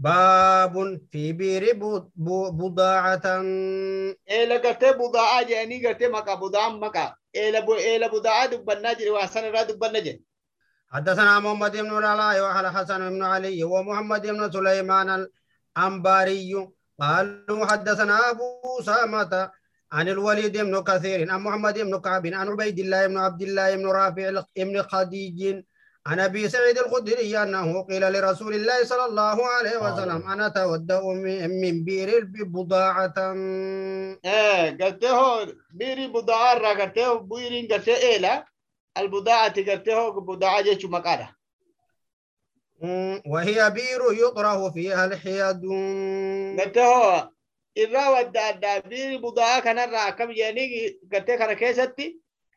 باب في بير بضاعة. budaa'aa jedhanii gartee maqaa budaa'an maqaa eela bu- eela budaa'aa dubbannaa jedhe waa san irraa dubbanna jedhe حدثنا محمد بن العلاء وعلى حسن بن علي ومحمد بن سليمان الأنباري. قالوا حدثنا أبو أسامة عن الوليد بن كثير عن محمد بن كعب عن عبيد الله بن عبد الله بن رافع بن خديج عن أبي سعيد الخدري أنه قيل لرسول الله صلى الله عليه وسلم أنا تودأ من بير ببضاعة. إيه قلت بيري بضاعة قلت له بيرين قلت البضاعة قلت له بضاعة جيش مقالة. وهي بير يطرح فيها الحياد قلت له إذا ودى بير بضاعة كان راكب يعني قلت له كيسة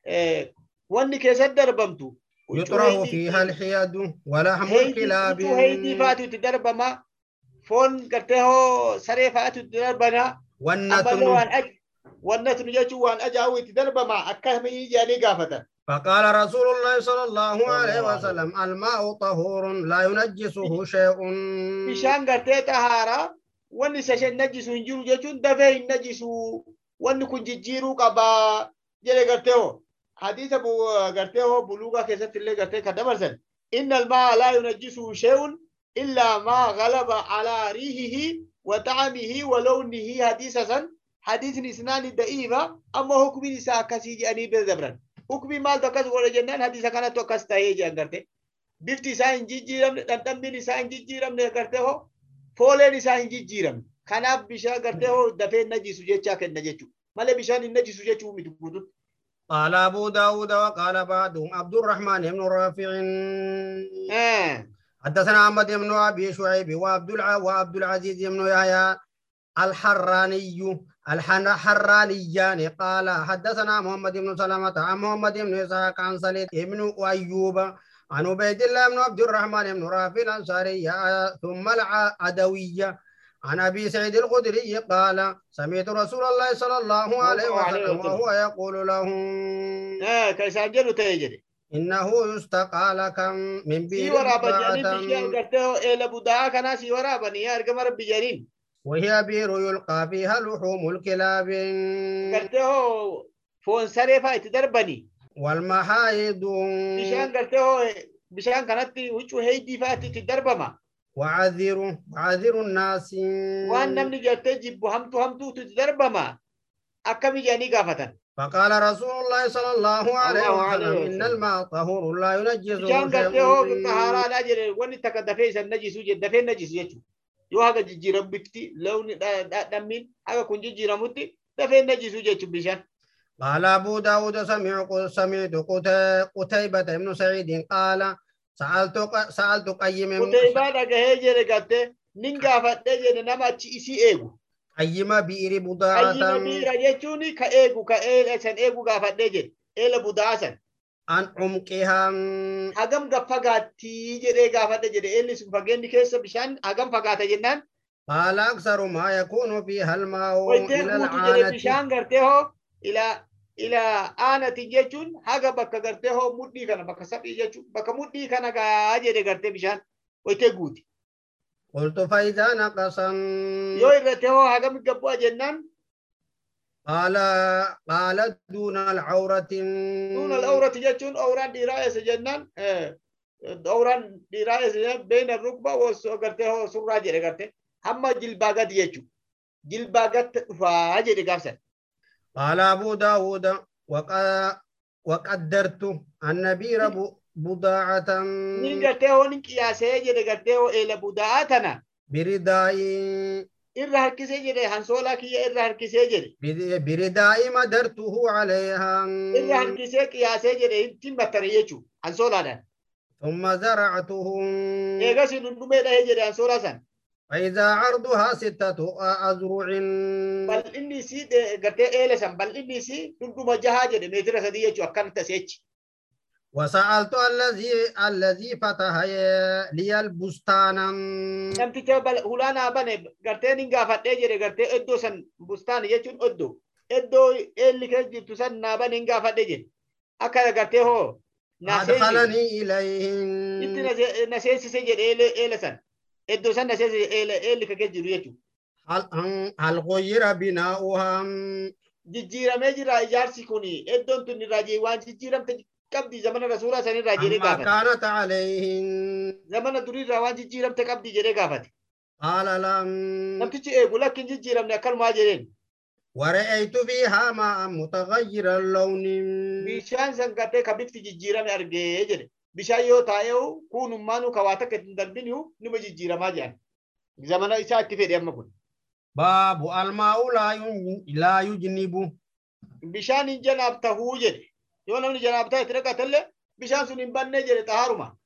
إيه واني كيسة دربمتو. يطرح فيها الحياد ولا ولحم الكلاب هيدي فاتو تدربما. فون قرته سري فاتو تدربنا. والنتن. والنتن يجو عن أجاوي تدربما. أكهم يجي علي قافتا. فقال رسول الله صلى الله عليه وسلم الماء طهور لا ينجسه شيء. بشان قرته تهارا ونسى شن نجس ونجرو جاتون دفعين نجسو. ونكون ججيرو قبا. جلي قرته hadiisa bu- gartee hoo buluugaa keessatti illee gartee kan dabarsan inna almaa laa yunajjisuhu shay'un illaa maa galaba alaa riihihi wa xacamihi wa lawnihi hadiisa san hadiisni isnaani da'iifa amma hukmiin isaa akkasii jedhanii bira dabran hukmiin maaltu akkas godha jennaan hadiisa kanattu akkas ta'ee jedhan gartee bifti isaa hin jijjiiramne dhandhambiin isaa hin jijjiiramne gartee hoo fooleen isaa hin jijjiiramne kanaaf bishaan gartee hoo dafee hin najjisu قال أبو داود وقال بعضهم عبد الرحمن بن رافع. Eh, حدثنا أحمد بن أبي شعيب وعبد. وعبد العزيز بن يحيى الحراني الحرانيان. قال حدثنا محمد بن سلمة عن محمد بن إسحاق عن سليم بن أيوب عن عبيد الله بن عبد الرحمن بن رافع الأنصاري ثم العدوية عن أبي سعيد الخدري قال سمعت رسول الله صلى الله عليه وسلم وهو يقول له آه، إنه يستقى لك من بير إيه، وهي بير يلقى فيها لحوم الكلاب. فون سريفا تدربني والمحايد. بشان قلت بشان كانت وجه هيدي فاتي تدربما وعذر وعذر الناس namni gartee jibbu hamtu hamtuutu itti darbama akkami jedhanii gaafatan فقال رسول الله صلى الله عليه وسلم إن. الماء طهور لا ينجسه شيء wanni takka dafee isan najisu jedhe dafee najisu jechuudha yoo haga jijjiiramu bifti lawni dha- dha- dhammiin haga kun jijjiiramutti dafee najisu jechuudha bishaan قال أبو داود سمع سمعت قتي- قتيبة بن سعيد قال سألت ق- سألت قيم Qutaybaa dhagahee jedhe gartee nin gaafadhee jedhe nama achi isii eegu. قيم بئر Qayyima بضاعة biira jechuun ka eegu ka eela san eegu gaafadhee jedhe eela budaa san. عن عمقها Hagam gad fagaattii jedhee gaafadhe jedhe eelli sun fageenni keessa bishaan hagam fagaata jennaan. قال أكثر ما يكون فيها الماء Wayitee إلى guutu jedhe العانة bishaan gartee hoo ila ila aanati jechuun haga bakka gartee hoo mudhii kana bakka saphii jechuun bakka mudhii kana gaa jedhe gartee bishaan wayitee guuti. قلت فإذا نقص Yoo irratti hoo hagam gabbu'a jennaan قال قال دون العورة دون الأورة جتون أوران دراية جنان أوران دراية جنان بين الركبة وقرته سرعة جري قرته هم جلباغات يجو جلباغات فاجري قرسل قال أبو داود وق- وقدرت أن بئر ب- بضاعة قرته هو نين قياسة جري قرته هو إلى بداعتنا برداء إرى هركسة جري هنسولا كي إرى هركسة جري بد- برداء مدرته عليها. إرى هركسة قياسة جري إنتين بطر يجو. هنسولا ثم زرعته إيغا سنندومي ده جري هنسولا سن. فإذا عرضها ستة أذرع بل إني سي قرته إيلة سن بل إني سي نندوم جها جري متر سدي يجو أكان تسيج وسألت الذي الذي فتح لي البستان bane gartee nin gaafadhee jedhe gartee iddoo san bustaan jechuun iddoo iddoo eelli keessa jirtu san naa bane hin gaafadhe jedhe akka gartee hoo na seensi- أدخلني itti إليه na see- na seensise eela san iddoo san dasee eelli kakee jiru jechuudha. هل هل غير بناؤها Jijjiiramee jira ijaarsi kuni iddoon tun irraa jee waan jijjiiramte qabdi zamana rasuulaa san irraa jedhee عما gaafate. كانت عليهن Zamana durii irraa waan jijjiiramte qabdi jedhee gaafate. قال لم Namtichi eegu lakkin jijjiiramne akkanumaa jedheen. ورأيت فيها ماء متغير اللون Bishaan san gartee ka bifti jijjiirame argee jedhe. Bishaan yoo taa'eehu kuunummaanuu ka waa takka hin darbinihu nima jijjiiramaa jedhan. Zamana isaa itti fedhe amma kun. باب الماء لا لا يجنب Bishaan hin janaaf tahuu jedhe. Yoo namni janaaf ta'e itti dhaqatellee bishaan sun hin banne jedhe xahaaruma.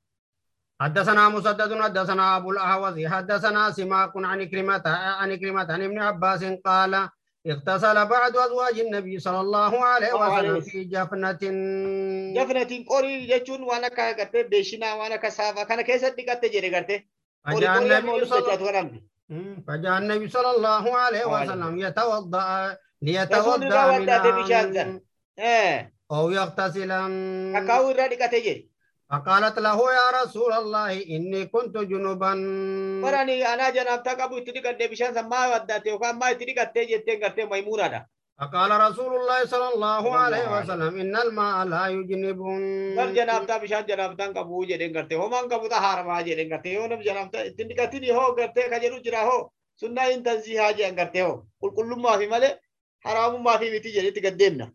حدثنا مسدد حدثنا ابو الاهوز حدثنا سماك عن كلمة عن كلمة عن ابن عباس قال اغتسل بعض ازواج النبي صلى الله عليه وسلم. في جفنة waan akka gartee beeshinaa waan akka saafaa kana keessatti dhiqatte jedhe gartee. Qorii فجاء النبي صلى dachaatu kanamti. فجاء النبي صلى الله عليه وسلم الله ودعته من بشهادة. Eh, أو يغتسل Akaawuu irraa dhiqate jedhe. فقالت له يا رسول الله اني كنت anaa janaaftaa qabu itti dhiqadhee bishaan san maa addaate yookaan maa itti dhiqattee jetteen gartee maymuunaadha. فقال رسول الله صلى الله عليه وسلم ان الماء لا يجنب Bar janaaftaa bishaan janaaftaan qabu jedheen gartee homaan qabu xahaaramaa jedheen gartee yoo nam janaaftaa itti dhiqatin hoo gartee ka jedhu jira hoo sunnaa hin tanzihaa jedhan gartee hoo qulqullummaa fi malee haraamummaa fi miti jedhetti gaddeemna.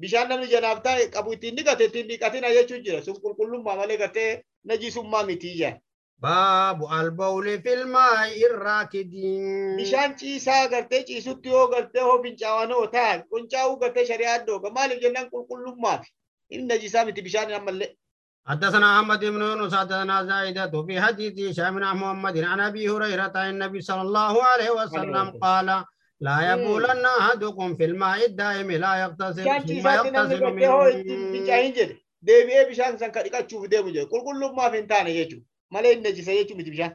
Bishaan namni janaaftaa qabu ittiin dhiqate ittiin dhiqatina jechuun jira sun qulqullummaa malee gartee najisummaa miti jedhan. باب البول في الماء الراكد Bishaan ciisaa gartee ciisutti yoo gartee hoo fincaa'an hoo ta'an fincaa'uu gartee shari'aa addooga maaliif jennaan qulqullummaa fi inni najisaa miti bishaan ammallee. حدثنا احمد بن يونس حدثنا زائدة في حديث هشام عن محمد عن ابي هريرة عن النبي صلى الله عليه وسلم قال لا يبولن احدكم في الماء الدائم لا يغتسل ثم يغتسل jedhe deebi'ee bishaan san ka dhiqachuuf deemu jedhe qulqullummaaf hin taane jechuudha malee hin najisa jechuu miti bishaan.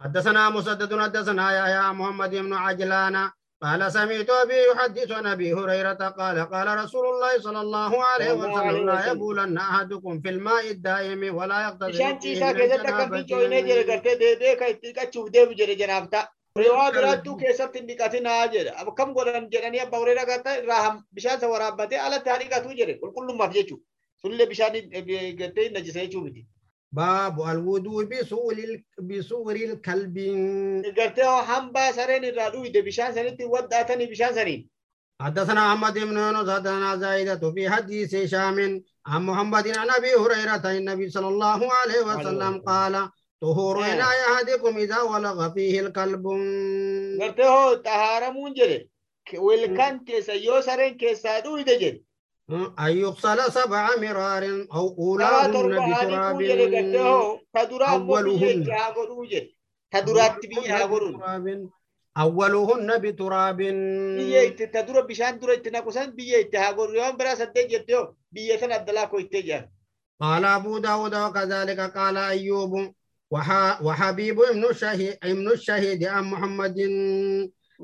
حدثنا مسدد حدثنا يا محمد بن عجلان قال سمعت ابي يحدث عن ابي هريره قال قال رسول الله صلى الله عليه وسلم لا. يبولن احدكم في الماء الدائم ولا يغتسل Bishaan فيه ciisaa من keessatti akka fincaa'inee jedhe جنابة gartee deebi'ee kan itti dhiqachuuf deemu ريوادراتو كيسات تنديكاتي ناجر أبو كم قدران جراني أبو ريرا قاتا راهم بشان سوارا باتي على تاري قاتو جري كل كل ما فيجو سن اللي بشان قاتي نجسي جو بدي باب الودو بسول ال... بسور الكلب قاتي هم باسرين الرادو يدي بشان سنين تي ود آتاني بشان سنين حدثنا أحمد بن يونس حدثنا زايدة في حديث شام عن محمد عن أبي هريرة النبي صلى الله عليه وسلم قال طهور نعم. إناء أحدكم إذا ولغ فيه الكلب xahaaramuun jedhe wilkaan keessa yoo sareen keessaa dhuyde jedhe أن يغسل سبع مرار أو أولاهن بتراب biyya haa godhuun بتراب أولهن بتراب naqusan biyya itti haa godhu yoo biraa saddeet jette yoo biyya sana addalaa koo ittee jedhan قال أبو داود وكذلك قال أيوب وحبيب ابن الشهيد ابن الشهيد عن محمد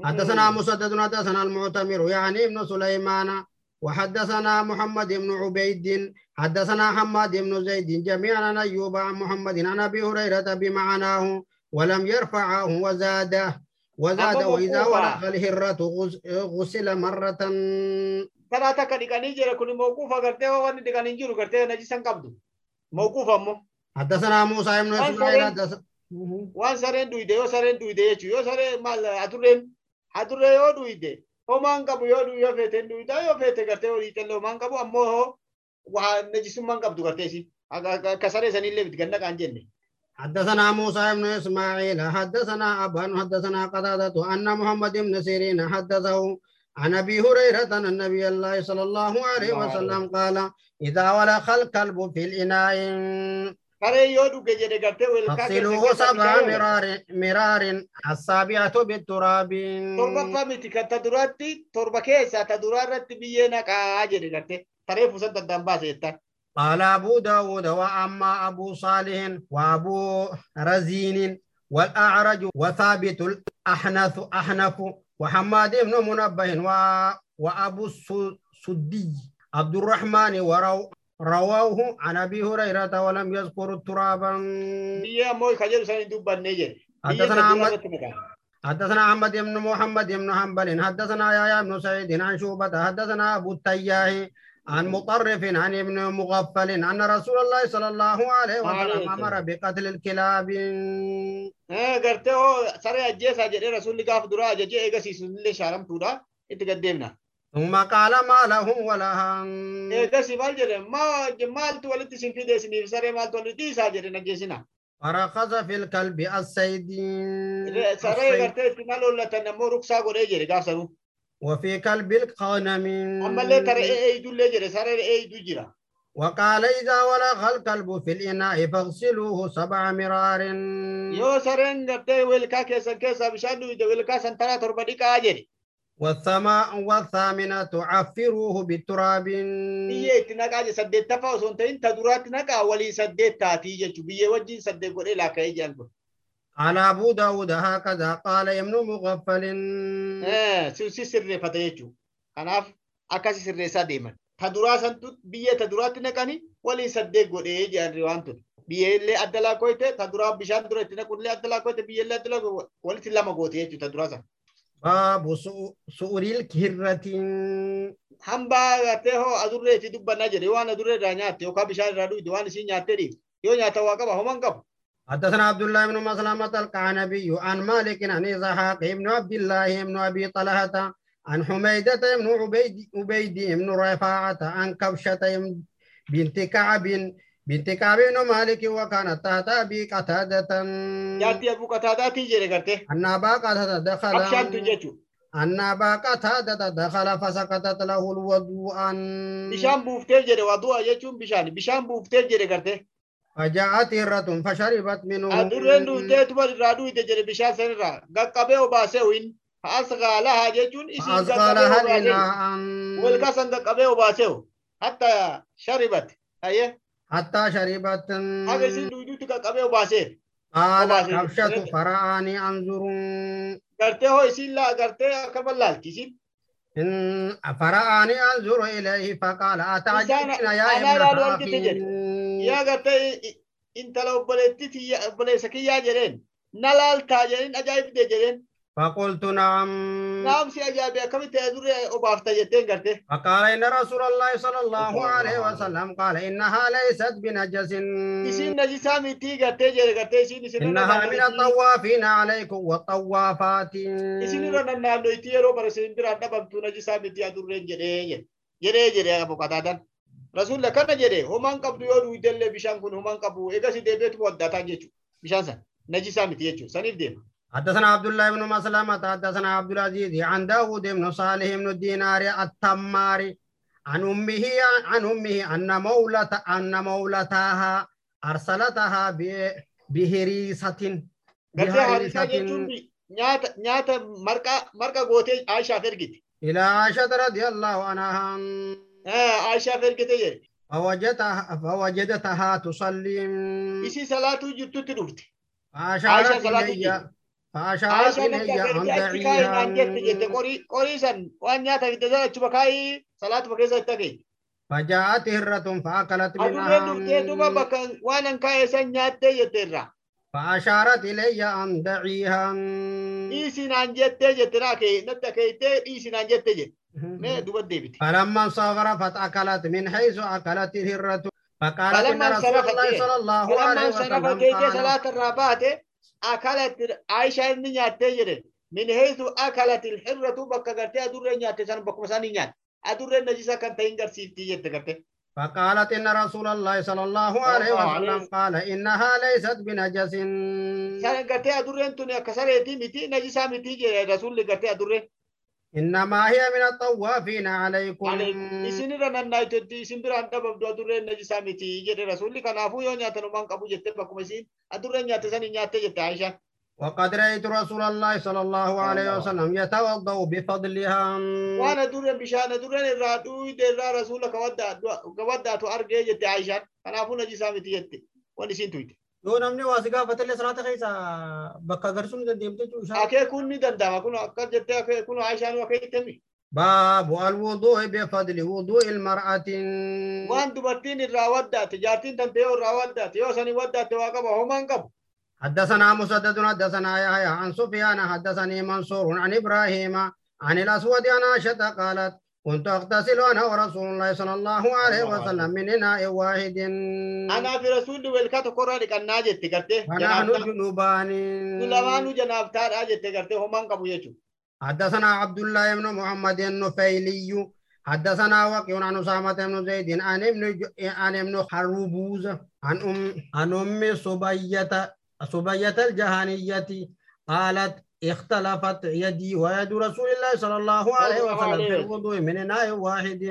حدثنا مسدد حدثنا المعتمر يعني ابن سليمان وحدثنا محمد بن عبيد حدثنا حماد بن زيد جميعا عن ايوب عن محمد عن ابي هريره بمعناه ولم يرفعه وزاده وزاد واذا. ولغ الهره غس- غسل مره jira kun mawquufa gartee hoo wanni dhiqan hin jiru gartee najisan qabdu mawquufa ammoo حدثنا موسى بن اسماعيل سرين؟ حدث- waan sareen dhuyde yoo sareen dhuyde jechuu yoo saree maal adurreen adurree yoo dhuyde homaan qabu yoo dhuyu yoo feete hin dhuyda yoo feete gartee horii xelle homaan qabu ammoo hoo waa najisummaan qabdu gartee si akka saree sanillee biti ganna qaan jenne حدثنا موسى بن اسماعيل حدثنا ابان حدثنا قتادة ان محمد بن سيرين حدثه عن ابي هريره ان النبي الله صلى الله عليه الله عليه وسلم قال اذا ولخ الكلب في الاناء تفصيل هو سبع مرار مرار السابعة بالتراب تربة فمتي كانت تدراتي تربة كيسة تدراتي بيينا كاجر تريف سنت الدنباس قال أبو داود وأما أبو صالح وأبو رزين والأعرج وثابت الأحنف أحنف وحماد بن منبه وأبو السدي عبد الرحمن وروعة رواه عن أبي هريرة ولم يذكر التراب biyyee ammoo ka jedhu san hin dubbanne jedhe حدثنا أحمد حدثنا أحمد بن محمد بن حنبل حدثنا يحيى بن سعيد عن شوبة حدثنا أبو التياه عن مطرف عن ابن مغفل أن رسول الله صلى الله عليه وسلم أمر بقتل الكلاب. gartee hoo saree ajjeesaa jedhee rasuulli gaaf duraa ajajee eegasiisu illee shaaramtuudha itti gaddeemna. ثم قال ما لهم ولهم هم. ده سؤال جري ما جمال تولد تسين في ده سنيف سري مال تولد تيس هاجري نجسنا فرخز في الكلب السيدين سري غرت استعمال ولا تنمو ركسا غري جري قاسرو وفي كلب القانم أما لا ترى أي دول جري سري أي دول جرا وقال إذا ولا خل كلب في الإناء فاغسلوه سبع مرار يو سرين غرت ويل كاكي سنكي سابشانو ويل كاسن ترى تربدي كاجري dhiqaa jedhe. والثما والثامنة عفروه بالتراب jedhe saddeettaffaa osoo hin ta'in ta duraatti naqaa walii saddeet taatii jechuudha. Biyyee wajjin saddeet godhee laakka'ee jedhan kun. على أبو داود هكذا قال ابن مغفل sirreeffata jechuudha. Kanaaf akkasi sirreessaa deeman. Ta duraa santu biyyee ta duraatti naqanii walii saddeet godhee jedhan waan tun. Biyyee illee adda laakkoyte ta duraa bishaan dura itti adda biyyee illee adda walitti lama goote jechuudha ta duraa san. باب سؤ- سؤر الكهرة Hambaa gartee hoo adurreetti dubbannaa jedhe waan adurree irraa nyaatte yookaan bishaan irraa dhugde waan isiin nyaattee dhiifte yoo nyaata waa qaba homan qabu. حدثنا عبد الله بن مسلمة القعنبي عن مالك عن إسحاق بن عبد الله بن أبي طلحة عن حميدة بن عبيد عبيد بن رفاعة عن كبشة بنت كعب بنت كعب بن مالك وكانت تحت ابي قتادة جاتي ابو قتادة تي جيري کرتے ان ابا دخل اخشان تجي چو ان ابا قتادة دخل فسقطت له الوضوء ان بشان بوفتے جيري وضوء يچون بشان بشان بوفتے جيري کرتے فجاءت الرتون فشربت منه ادرن دو تي تو رادو تي جيري بشان سنرا گقبه وباسه وين اسغالا هاجچون اسي اسغالا هاجنا ان ولكا سند قبه وباسه حتى شربت إيه Hatta sharibat. Ayyee. حتى شربت Haga isiin duuduutti gaqqabee obaasee. قال وبعدين- كبشة فرآني أنظر Gartee hoo isiin laa gartee akka ballaalti isiin. إن فرآني أنظر إليه فقال أتعجبين يا أنا لا ابنة أرجع تجد. أخي Yaa gartee i- intala obboleetti tiyya obboleessa kiyyaa jedheen. فقلت نعم Naamsi ajaa'ibe akkamitti adurree obaafta jetteen gartee. فقال إن رسول الله صلى الله عليه وسلم قال إنها ليست بنجس najisaa mitii gartee jedhe gartee isiin isin إنها من الطوافين عليكم والطوافات isin irra nannaannoyti yeroo bara isin biraan dhabamtu najisaa mitii adurreen jedhee jedhe. Jedhee jedhe abu qataadan. Rasuulla kana jedhe homaan qabdu yoo dhuydellee bishaan kun homaan qabu egas deebi'eetu waddataa jechuudha. Bishaan san najisaa miti jechuudha. Saniif deema. حدثنا عبد الله بن مسلمة حدثنا عبد العزيز عن داود بن صالح بن الدينار التماري عن أمه عن أمه أن مولة أن مولتها أرسلتها بهريسة بهريسة nyaata nyaata marqaa marqa gootee Aishaaf ergite. إلى عائشة رضي الله عنها Aishaaf ergite jedhe. فوجدتها فوجدتها تصلي Isii salaatuu jirtutti dhufte. فأشارت عائشة صلاة فأشارت إلي أن دعيها. فجاءت هرة فأكلت منها. فأشارت إلي أن دعيها. فلما انصرفت أكلت من حيث أكلت الهرة فقالت إن فلما رسول الله انصرفت صلى الله عليه وسلم keekee قال salaata irraa inni nyaattee jedhe. Min heetu akalati hirratu bakka gartee adurreen nyaatte san bakkuma isaanii nyaatte. Adurreen najisa kan ta'in garsiiftii jette gartee. فقالت إن رسول الله صلى الله عليه وسلم قال إنها ليست بنجس San gartee adurreen tun akka sareetii miti najisaa miti jedhe rasuulli gartee adurreen. إنما هي من الطوافين عليكم Isin irra nannaayitotti isin biraan dhabamtu adurreen najisaa miti jedhe rasuulli kanaafuu yoo nyaatan homaan qabu jette bakkuma isiin adurreen nyaatte sanii nyaatte jette Aishaan. وقد رأيت رسول الله صلى الله عليه وسلم يتوضأ بفضلها waan adurreen bishaan adurreen irraa dhuyde irraa rasuula kawaddaatu argee jette Aishaan. Kanaafuu najisaa miti jette. Waan isiin tuyte. يو نامني واسيكا فتلة سرعتها كيسا بكا غرسون ده ديمتة شو شا أكيد كون مي دندا ما كون أكتر جتة أكيد كون عايشان وكيد تمي با بو الوضوء بفضل وضوء المرأة وان تبتين الرواد ذات جاتين تنتهي الرواد ذات يو سني واد ذات واقع بهم انكب حدثنا مسددنا حدثنا يا عن سفيان حدثني منصور عن إبراهيم عن الأسود أنا شتا قالت كنت اغتسل أنا ورسول الله صلى الله عليه وسلم من اناء واحد. أنا في رسول والكات قرآن كان ناجت تكرته ونحن جنوبان. لمانو جناب تار اجت تكرته هم قبو يچو حدثنا عبد الله بن محمد النفيلي. حدثنا وكيع عن أسامة بن زيد عن ابن عن ابن حربوز عن أم عن أم صبية صبية الجهنية قالت اختلفت يدي ويد رسول الله صلى الله عليه وسلم في الوضوء من إناء واحد.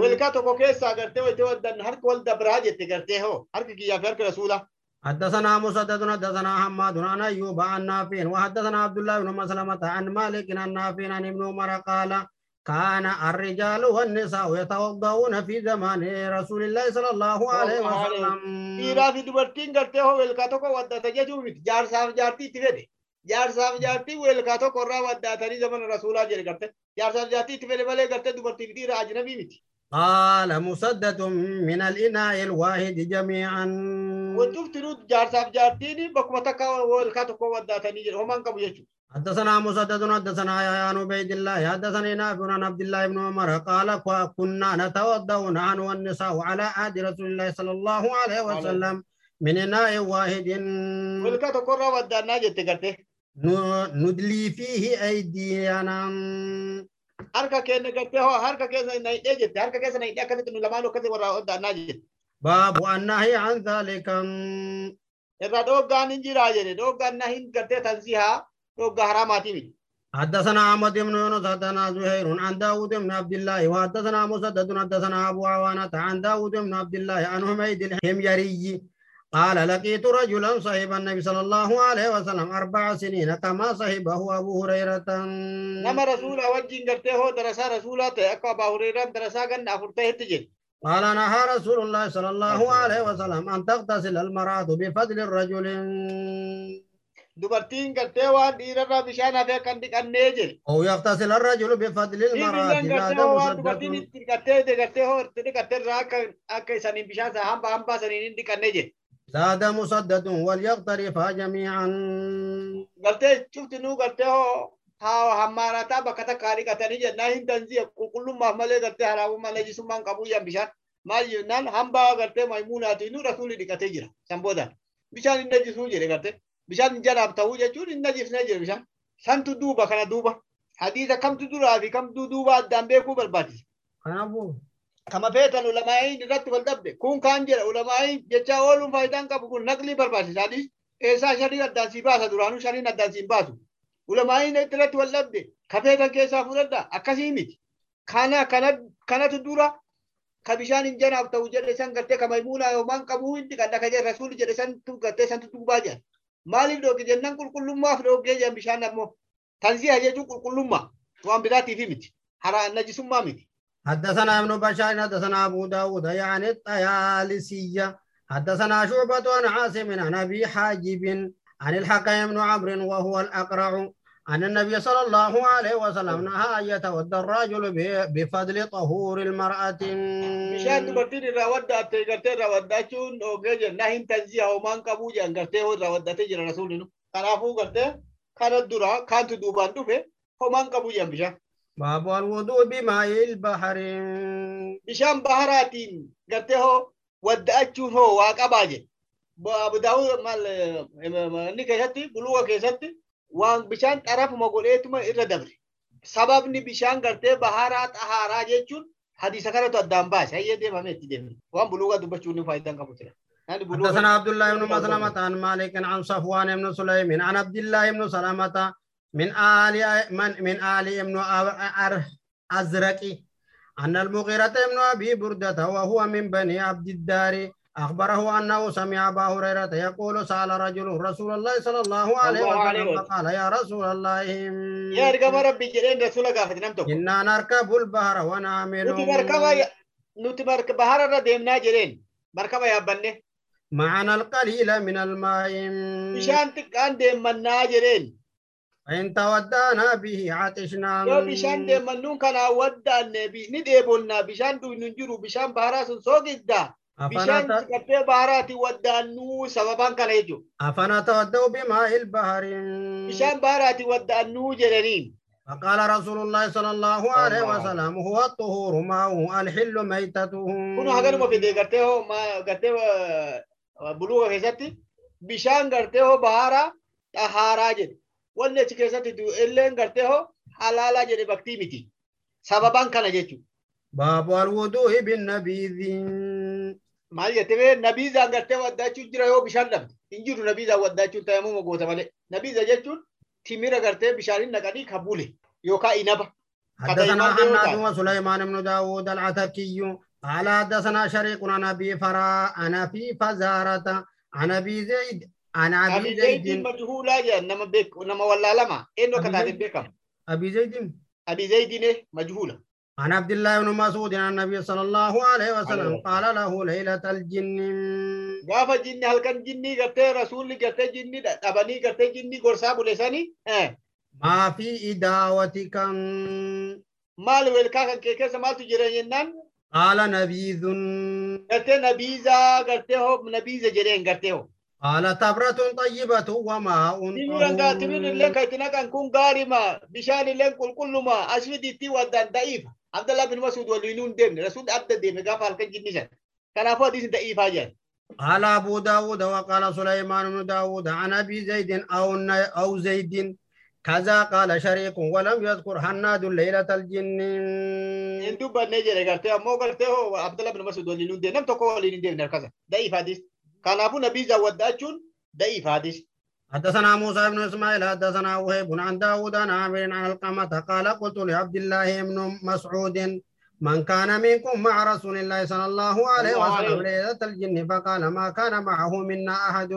والكاتو كو كيسا غرتي ويتي ودن هرك ولد براجت غرتي هو. هرك كي يفرك رسوله حدثنا مسدد حدثنا حماد عن أيوب عن نافع وحدثنا عبد الله بن مسلمة عن مالك عن نافع عن ابن عمر قال كان الرجال والنساء يتوضؤون في زمان رسول الله صلى الله عليه وسلم. dhiiraa fi dubartiin gartee hoo welkaa tokko waddata jechuu miti jaarsaaf jaartii itti fedhe jaarsaaf jaartii welkaa tokko irraa waddaatanii zamana rasuulaa jedhe garte jaarsaaf jaartii itti fedhe malee garte dubartii fi dhiira ajnabii miti قال مسدد من الإناء الواحد جميعا jaarsaaf jaartiin bakkuma takka welkaa tokko waddaatanii jedhe homaan qabu jechuudha حدثنا مسدد حدثنا يا عبيد الله حدثني نافع عن عبد الله بن عمر قال كنا نتوضا نحن والنساء على عهد رسول الله صلى الله عليه وسلم من اناء واحد welkaa tokko irraa ندلي فيه harka gartee hoo harka keessa na hidhee jette harka keessa na hidhee akkasitti nu lamaan akkasii warraa waddaannaa jette باب النهي عن ذلك irraa dhooggaan hin jiraa jedhe dhooggaan na hin gartee tansihaa dhooggaa haraamaatii miti حدثنا احمد بن يونس حدثنا زهير عن داود بن عبد الله وحدثنا مسدد حدثنا ابو عوانة عن داود بن عبد الله عن حميد الحميري قال لقيت رجلا صاحب النبي صلى الله عليه وسلم أربع سنين كما صاحبه ابو هريره nama rasuula wajjin gartee hoo darasaa rasuulaa ta'e akka abbaa hureyraan darasaa ganna afur ta'etti jedhe قال نهى رسول الله صلى الله عليه وسلم ان تغتسل المراه بفضل الرجل dubartiin gartee waan dhiirarraa bishaan hafee kan dhiqannee jedhe أو يغتسل الرجل بفضل المراه dhiirilleen gartee زاد hoo waan dubartiin مسدد itti dhiqattee gartee hoo itti dhiqattee irraa akka akka isaniin bishaan isaa hamba hambaa saniin hin dhiqannee jedhe زاد مسدد وليغترفا جميعا gartee cufti nuu gartee hoo haa hammaarataa bakka takka haa dhiqatanii jennaa hin tanziya qulqullummaaf malee gartee haraamummaa najisummaan qabuu yan bishaan maal jennaan hambaa gartee maymuunaatiin rasuulli dhiqatee jira san boodaan bishaan hin najisuu jedhe gartee bishaan hin jalaaf ta'uu jechuun hin najisnee jira bishaan santu duuba kana duuba hadiisa kamtu duraa fi kamtu duuba addaan beekuu barbaachisa كنبو ulamaa'iin irratti wal dhabde kun kaan jedha ulamaa'iin jecha ooluun faayidaan qabu kun naqlii barbaachisa hadis eessaa shaniin addaan sii baasa duraanuu shaniin addaan siin baasu ulamaa'iin irratti wal dhabde ka feetan keessaa fudhadha akkasii miti kana kana kanatu dura ka bishaan hin janaaf ta'u jedhe san gartee ka maymuunaa yoomaan qabuu hin dhiqadha ka jedhe rasuulli jedhe san tu gartee santu duubaa jedha maaliif dhooge jennaan qulqullummaaf dhoogee jedhan bishaan ammoo tanziha jechuun qulqullummaa waan biraatiif miti haraa najisummaa miti حدثنا ابن بشار حدثنا ابو داود يعني الطيالسية حدثنا شعبة عن عاصم عن أبي حاجب عن الحكيم بن عمرو وهو الأقرع عن النبي صلى الله عليه وسلم نهى أن يتودى الرجل بفضل طهور المرأة. شاد بطير رودة تيغرت رودة شون وغجر نهين تنزي أو من قبو جانغرت رودة تيجر رسولنا كان أفو غرت كان الدراء كان تدوبان دوبه هو من قبو جانبشان باب الوضوء بماء البحر gartee hoo wadda'achuun hoo waa qabaa jedhe abu daawud maal inni keessatti buluga keessatti waan bishaan xarafuma godheetuma irra dabre sababni bishaan gartee baharaa xahaaraa jechuun hadiisa kanatu addaan baase hayyee deemame itti deemne waan buluga dubbachuun ni faayidaan qabu ture حدثنا عبد الله بن مسلمة عن مالك عن صفوان بن سليم عن عبد الله بن سلمة من آل من, من آل إبن أر- أزرق أن المغيرة بن أبي بردة وهو من بني عبد الدار أخبره أنه سمع أبا هريرة يقول سأل رجل رسول الله صلى الله عليه وسلم. فقال يا رسول الله rabbii jedheen rasuula gaafate nam tokko إنا نركب البحر ونعمل nuti marka bahara irra deemnaa jedheen markaba yaabbanne معنا القليل من الماء. bishaan xiqqaan deemmannaa jedheen إن تودانا به عطشنا يو بشان دي منون كان ودى النبي نديبونا بشان دو ننجرو. بشان بحراس سوغدا بشان تكتب بحراتي ودى النو سببان كان يجو أفنا تودو بما البحر. بشان بحراتي ودى النو جلنين فقال رسول الله صلى الله عليه وسلم هو الطهور ما هو؟ الحل ميتته كنو حقر ما في دي قرته ما قرته آه، بلوغة خيزتي بشان قرته بحارة تحارة جلن Wanni achi keessatti illeen gartee hoo halaalaa jedhe baktii miti. Sababaan kana jechuudha. باب الوضوء بالنبيذ Maal jettee bee nabiizaan gartee waddaachuun jira yoo bishaan dhabde. Hin jiru nabiizaan waddaachuun taa'imuma goota malee. Nabiiza jechuun timira gartee bishaaniin naqanii kan bule yookaan inaba. حدثنا حناد. وسليمان بن داود العتكي قال حدثنا شريك عن ابي فرا عن ابي فزارة عن ابي زيد عن Abi Zaydin زيد nama beeku nama wallaalama. Eenyu akka Abi taate Zayd. beekamu. ابي زيد Abi Zaydin majhuula. عن عبد الله بن مسعود عن النبي صلى الله عليه وسلم قال له ليلة الجن Gaafa jinni halkan jinnii gartee rasuulli gartee jinnii dhabanii gartee jinnii gorsaa buleessanii ما في إداوتك kan kee keessa maaltu jira jennaan قال نبيذ gartee nabiizaa gartee hoo nabiiza jedheen gartee hoo. قال تبرة طيبة وماء Timiran gaa timirin illee kan itti naqan kun gaarima bishaan illee qulqulluma asfidi itti waddaan da'iifa. Abdallah bin Masud waliin hin deemne rasuulli adda deeme gaafa halkan jinni san. Kanaafuu hadiisni da'ifaa jedhan. قال أبو داود وقال سليمان بن داود عن أبي زيد أو أو زيد كذا قال شريك ولم يذكر حناد ليلة الجن Hin dubbanne jedhe gartee ammoo gartee hoo Abdallah bin Masud waliin hin deemne nam tokko waliin hin deemne كنافو نبي جاود داچون داي فادش حدثنا موسى بن إسماعيل حدثنا وهب بن عن داود عن عامر عن القمة. قال قلت لعبد الله بن مسعود من كان منكم مع رسول الله صلى الله عليه وسلم ليلة الجن فقال ما كان معه منا أحد.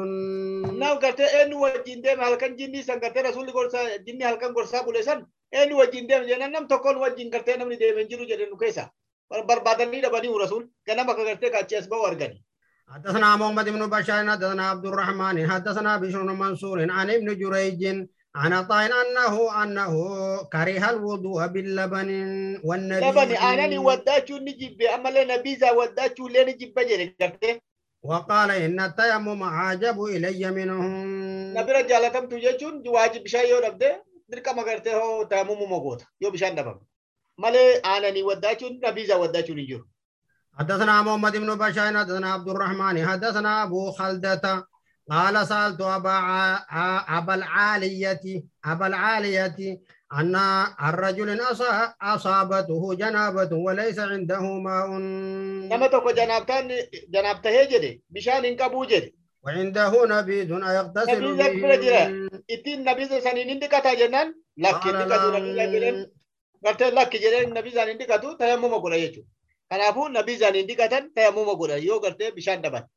نو قلت إيه ان وجن دم هل كان جني سان قلت رسول الله صلى الله عليه وسلم جني هل بولسان ان إيه وجن دم جنن نم تكون وجن قلت إيه نم دي من جرو جدي نكيسا بر بدل ني دبني ما قلت كاتشس بورغني حدثنا محمد بن بشار حدثنا عبد الرحمن حدثنا بشر بن منصور عن ابن جريج عن طاين انه أنه كره الوضوء باللبن والنبي لبن أنا لي وداتو نجيب بعمل نبيزا وداتو لنجيب بجري وقال إن التيمم عجب إلي منهم. نبي رجالكم تجون واجب بشاي يرد دركا ما هو تيمم موجود يو بشان دبا مالي أنا لي وداتو نبيزا وداتو نجيب. حدثنا محمد بن بشاين حدثنا عبد الرحمن حدثنا أبو خلدة. قال سألت أبا أبا العالية أبا العالية أن الرجل أصابته جنابة وليس عنده ماء. جنابته جنابتان جنابته جدي بشان ان جدي. وعنده نبيذ يغتسل نبيذ يكبر جرا إتين نبيذ سنين اندكا تاجنان لك اندكا تاجنان لك اندكا تاجنان لك اندكا تاجنان نبيذ اندكا تاجنان Kanaafuu nabiisaan hin dhiqatan tayammuma godha yoo gartee bishaan dhaban.